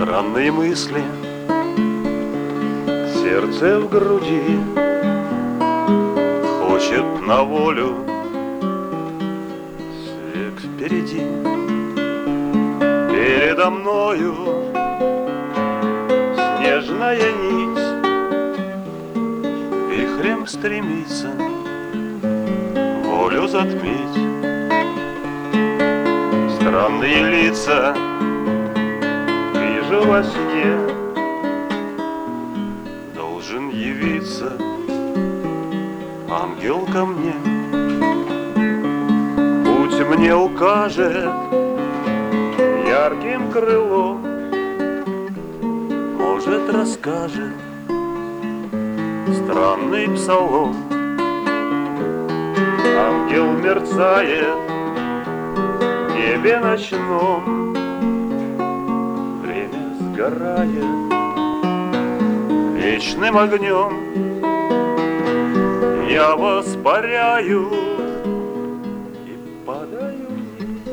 Странные мысли. Сердце в груди Хочет на волю. Свет впереди Передо мною Снежная нить. Вихрем стремится Волю затмить. Странные лица Вижу во сне Должен явиться Ангел ко мне. Путь мне укажет Ярким крылом. Может расскажет Странный псалом. Ангел мерцает в небе ночном сгорая Вечным огнем. Я воспаряю И падаю вниз.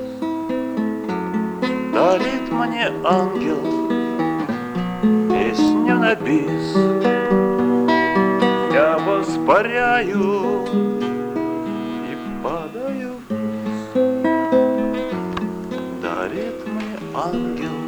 Дарит мне ангел песню на бис. Я воспаряю и падаю Дарит мне ангел